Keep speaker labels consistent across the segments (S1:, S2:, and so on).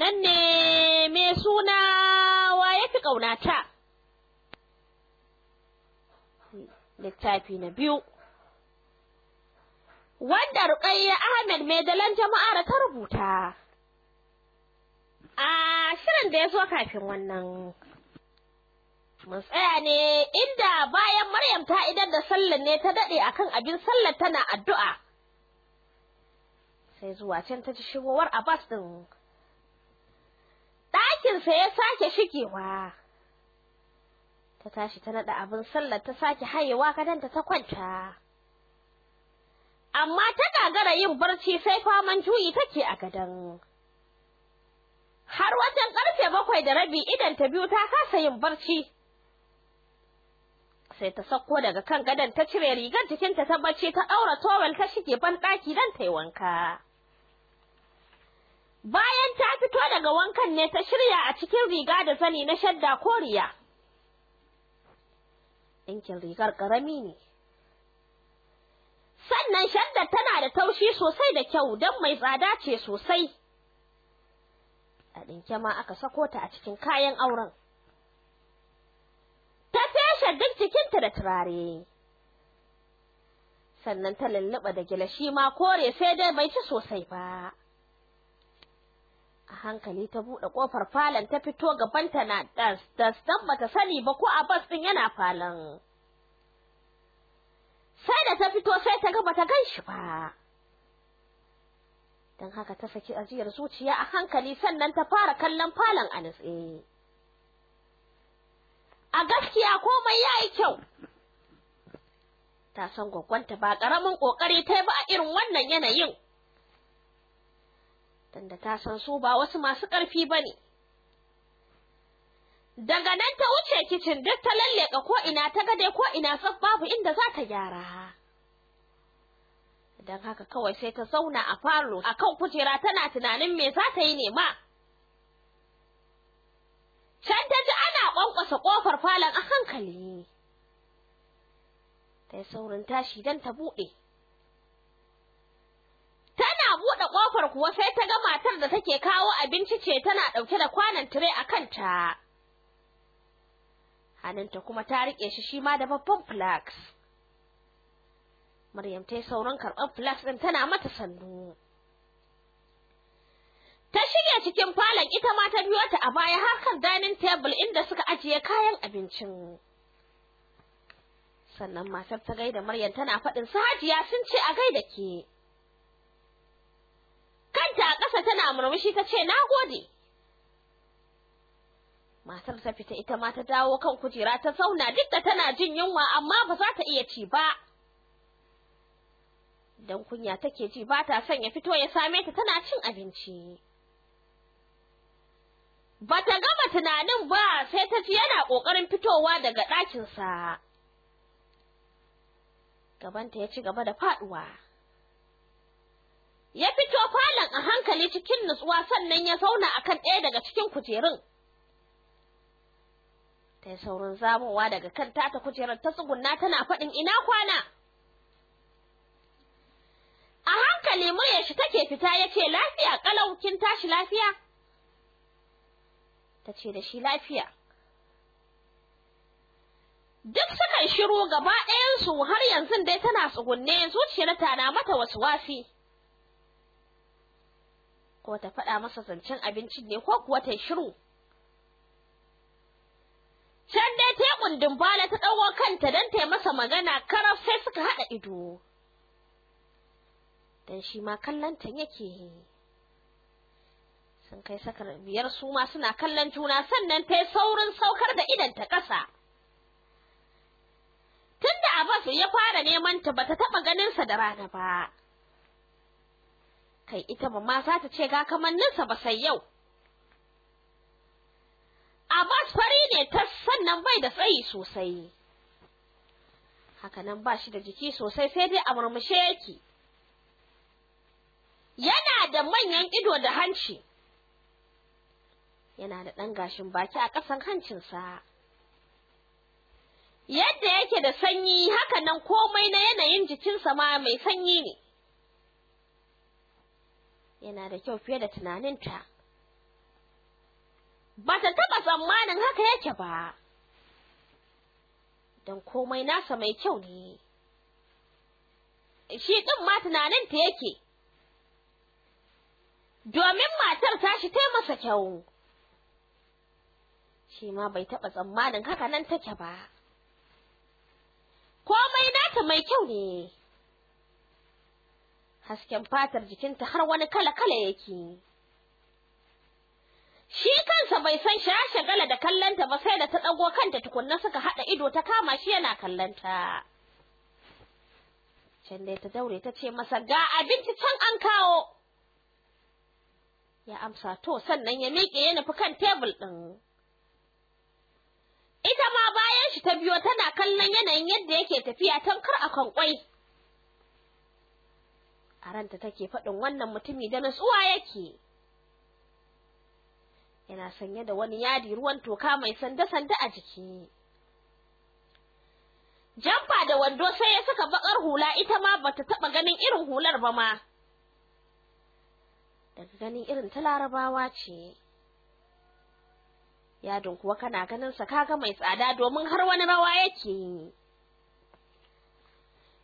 S1: mai suna? Wa ya fi ƙaunata? Littafi na biyu. Wanda Ruqayya Ahmed mai dalan jama'ar ta rubuta. A shirin da ya zo kafin wannan. Mun tsaya ne inda bayan Maryam ta idan da sallar ne ta daɗe akan abin sallar tana addu'a. Sai zuwa can ta ci shigowar Abbas din ɗakin sa ya sake shigewa. Ta tashi ta nada abin sallar ta sake hayewa kadanta ta kwanta. Amma ta gagara yin barci sai faman juyi take a gadan har wajen ƙarfe bakwai da rabi idan ta biyu ta kasa yin barci. Sai ta sauko daga kan gadon ta cire rigar jikinta ta bacci ta ɗaura towel ta shige ban ɗaki don ta yi wanka. Bayan ta fito daga wankan ne ta shirya a cikin riga da zani na shadda koriya ɗinkin rigar ƙarami ne. Sannan shaddar tana da taushi sosai da kyau don mai tsada ce sosai. A ɗinke ma aka sako ta a cikin kayan auren. Ta feshe duk jikinta da turare. Sannan ta lulluɓa da gilashi ma kore sai dai bai ci sosai ba. A hankali ta buɗe ƙofar falon ta fito gabanta na das das dan bata sani ba ko a bas ɗin yana falon. Sai da ta fito sai ta ga bata gan shi ba. Don haka ta saki ajiyar zuciya a hankali sannan ta fara kallon falon a nutse. A gaskiya komai ya yi kyau. Ta san gwaggwanta ba ƙaramin ƙoƙari ta ba a irin wannan yanayin. Tunda ta san su ba wasu masu ƙarfi ba ne. Daga nan ta wuce kicin duk ta lalleka ko ina ta gade ko ina tsaf babu inda za ta gyara. Don haka kawai sai ta zauna a falo a kan kujera tana tunanin me za ta yi nema can ta ji ana ƙwanƙwasa ƙofar falon a hankali. Ta yi saurin tashi don ta buɗe. Buɗe ƙofar kuwa sai ta ga matar da take kawo abinci ce tana ɗauke da kwanon tire a kanta hannunta kuma ta riƙe shi shi ma da babban flax Maryam ta yi saurin karɓar flax ɗin tana mata sannu. Ta shige cikin falon ita ma ta biyo ta a baya har kan dining table inda suka ajiye kayan abincin. Sannan matar ta gaida Maryam tana faɗin su hajiya sun ce a gaida ke. Kanta a ƙasa tana murmushi ta ce na gode. Matar ta fita ita ma ta dawo kan kujera ta zauna duk da tana jin yunwa amma ba za ta iya ci ba. dan kunya take ji ba ta son ya fito ya same ta tana cin abinci. Ba ta gama tunanin ba sai ta ji yana ƙoƙarin fitowa daga ɗakinsa. Gabanta ya ci gaba da faɗuwa. Ya fito falon a hankali cikin nutsuwa sannan ya zauna akan ɗaya daga cikin kujerun. Ta yi saurin zamowa daga kan tata kujerar ta tsugunna tana faɗin ina kwana. a hankali muryar shi take fita ya ce lafiya kalau kin tashi lafiya ta ce da shi lafiya duk suka shiru gaba ɗayansu har yanzu dai tana tsugunne zuciyar ta na mata wasu wasi ko ta faɗa masa zancen abincin ne ko kuwa ta shiru. Can dai ta kundin bala ta ɗauko kanta don ta masa magana karaf sai suka haɗa ido. Dan shi ma kallon ta yake. Sun kai sakar biyar su ma suna kallon juna sannan ta saurin saukar da idan ta ƙasa. Tunda Abbas ya fara neman ta bata taɓa ganin sa da rana ba. Kai ita ba ma za ta ce ga kamanninsa ba sai yau. Abbas fari ne ta sannan bai da tsayi sosai. Hakanan ba shi da jiki sosai sai dai a murmushe yake. Yana da manyan ido da hanci. Yana da ɗan gashin baki a ƙasan hancinsa. Yadda yake da sanyi haka nan komai na yanayin jikinsa ma mai sanyi ne. Yana da kyau fiye da tunaninta. Ba ta taɓa tsammanin haka yake ba, don komai nasa mai kyau ne, shi ɗin ma tunaninta yake, domin matar tashi ta masa kyau, shi ma bai taɓa tsammanin haka nan take ba, komai nata mai kyau ne. Hasken fatar jikinta har wani kala-kala yake. Shi kansa bai san sha shagala da kallanta ba sai da ta ɗago kanta tukunna suka haɗa ido ta kama shi yana kallanta. Can dai ta daure ta ce masa ga abinci can an kawo. Ya amsa to sannan ya miƙe ya nufi kan tebul ɗin. Ita ma bayan shi ta biyo tana kallon yanayin yadda yake tafiya tamkar a kan kwai. A ranta take faɗin wannan mutumi da natsuwa yake. yana sanye da wani yadi ruwan toka mai sanda-sanda a jiki. Jamfa da wando sai ya saka bakar hula ita ma bata taɓa ganin irin hular ba ma. Daga ganin irin ta larabawa ce. Yadin kuwa kana ganin sa kaga mai tsada domin har wani rawa yake yi.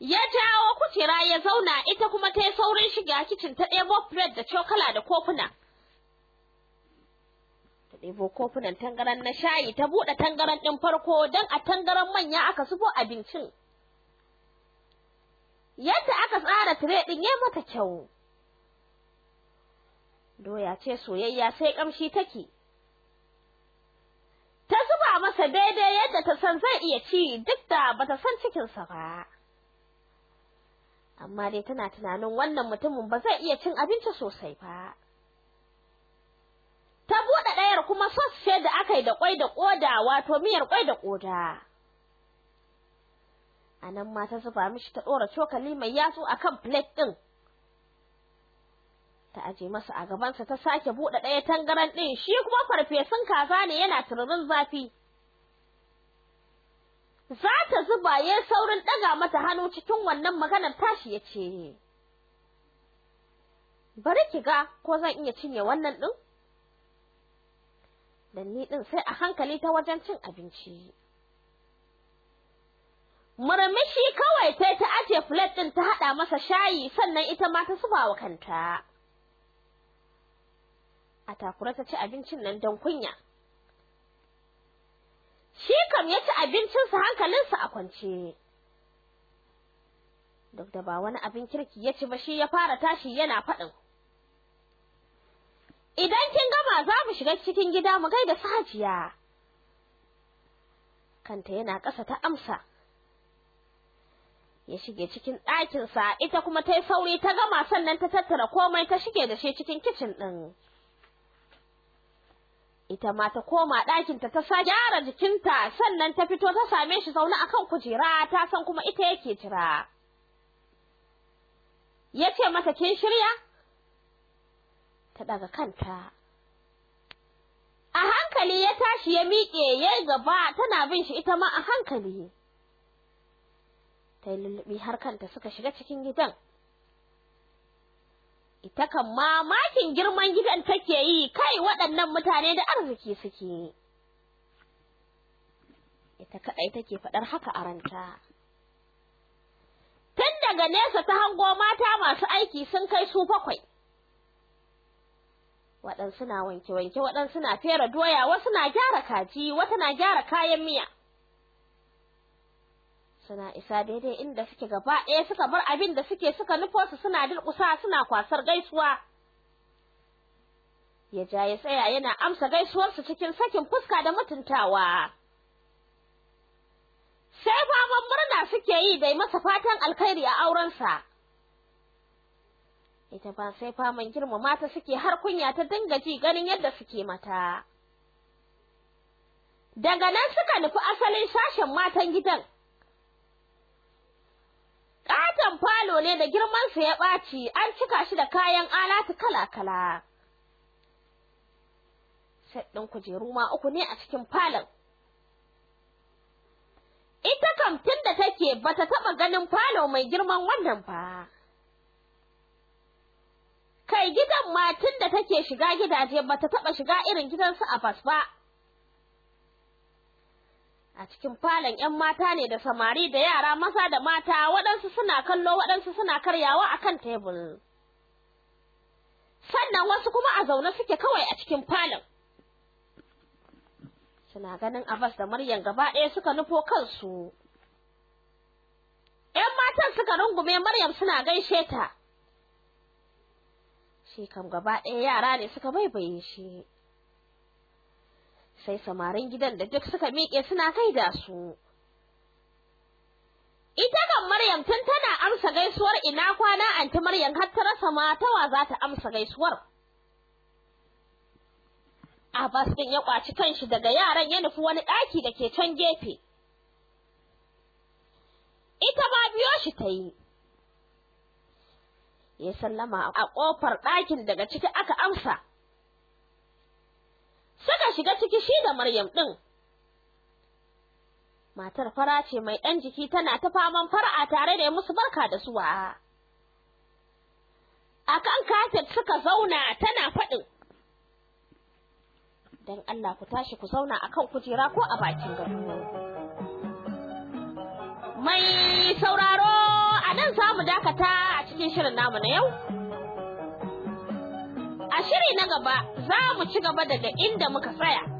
S1: Ya jawo kujera ya zauna ita kuma ta yi saurin shiga kicin ta ɗebo plate da cokala da kofuna. ɗebo kofunan tangaran na shayi ta buɗe tangaran ɗin farko don a tangaran manya aka zubo abincin. Yadda aka tsara tire ɗin ya mata kyau. Doya ce soyayya sai ƙamshi take. Ta zuba masa daidai yadda ta san zai iya ci duk da bata san cikinsa ba. Amma dai tana tunanin wannan mutumin ba zai iya cin abinci sosai ba. ta buɗe ɗayar kuma sos ce da aka yi da ƙwai da ƙoda wato miyar ƙwai da ƙoda. A nan ma ta zuba mishi ta ɗora cokali mai yatsu a kan plate ɗin. Ta aje masa a gabansa ta sake buɗe ɗaya tangaran ɗin shi kuma farfesun kaza ne yana tururin zafi. Za ta zuba ya saurin ɗaga mata hannu cikin wannan maganar tashi ya ce, Bari ki ga ko zan iya cinye wannan ɗin? dan ni ɗin sai a hankali ta wajen cin abinci. Murmushi kawai ta ta aje plate ɗin ta haɗa masa shayi sannan ita ma ta zuba wa kanta. A takura ta ci abincin nan don kunya. Shi kam ya ci abincinsa hankalinsa a kwance. Duk da ba wani abin kirki ya ci ba shi ya fara tashi yana faɗin. Idan kin gama za mu shiga cikin gida mu gaida sajiya. Kanta yana ƙasa ta amsa. Ya shige cikin ɗakinsa ita kuma ta yi sauri ta gama sannan ta tattara komai ta shige da shi cikin kicin ɗin. Ita ma ta koma ɗakinta ta sa gyara jikinta sannan ta fito ta same shi zaune akan kujera ta san kuma ita yake jira. Ya ce mata kin shirya? ta daga kanta. A hankali ya tashi ya miƙe ya gaba tana bin shi ita ma a hankali. Ta yi lullubi har kanta suka shiga cikin gidan. Ita kan mamakin girman gidan take yi kai waɗannan mutane da arziki suke. Ita kaɗai take faɗar haka a ranta. Tun daga nesa ta hango mata masu aiki sun kai su bakwai. waɗansu na wanke-wanke waɗansu na fere doya wasu na gyara kaji wata na gyara kayan miya suna isa daidai inda suke gaba ɗaya suka bar abin da suke suka nufo su suna durƙusa suna kwasar gaisuwa ya ja ya tsaya yana amsa gaisuwarsu cikin sakin fuska da mutuntawa sai faman murna suke yi da masa fatan alkhairi a aurensa ita ba sai faman girmama ta suke har kunya ta dinga ji ganin yadda suke mata. Daga nan suka nufi asalin sashen matan gidan. Ƙaton falo ne da girmansa ya ɓaci an cika shi da kayan alatu kala-kala. Set ɗin kujeru ma uku ne a cikin falon. Ita kam da take bata taɓa ganin falo mai girman wannan ba. kai gidan ma tun da take shiga gidaje bata taɓa shiga irin gidansu Abbas ba. A cikin falon ‘yan mata ne da samari da yara maza da mata waɗansu suna kallo waɗansu suna karyawa a kan tebur. Sannan wasu kuma a zaune suke kawai a cikin falon. Suna ganin Abbas da Maryam gaba ɗaya suka nufo kansu. ‘Yan matan suka rungume Maryam suna gaishe ta. Shi kam gaba ɗaya yara ne suka baibaye shi. Sai samarin gidan da duk suka miƙe suna gaida su. Ita kan Maryam tun tana amsa gaisuwar ina kwana anti Maryam har ta rasa matawa za ta amsa gaisuwar. Abbas ɗin ya ƙwaci kanshi daga yaran ya nufi wani ɗaki da ke can gefe. Ita ma biyo shi ta yi. Ya sallama a ƙofar ɗakin daga ciki aka amsa. Suka shiga ciki shi da Maryam ɗin. Matar fara ce mai ɗan jiki tana ta faman fara'a tare da musu barka da zuwa. A kan kafet suka zauna tana faɗin. Don Allah ku tashi ku zauna a kan kujera ko a bakin gado. Mai sauraro a nan za mu dakata a cikin shirin namu na yau. A shiri na gaba za mu ci gaba daga inda muka tsaya.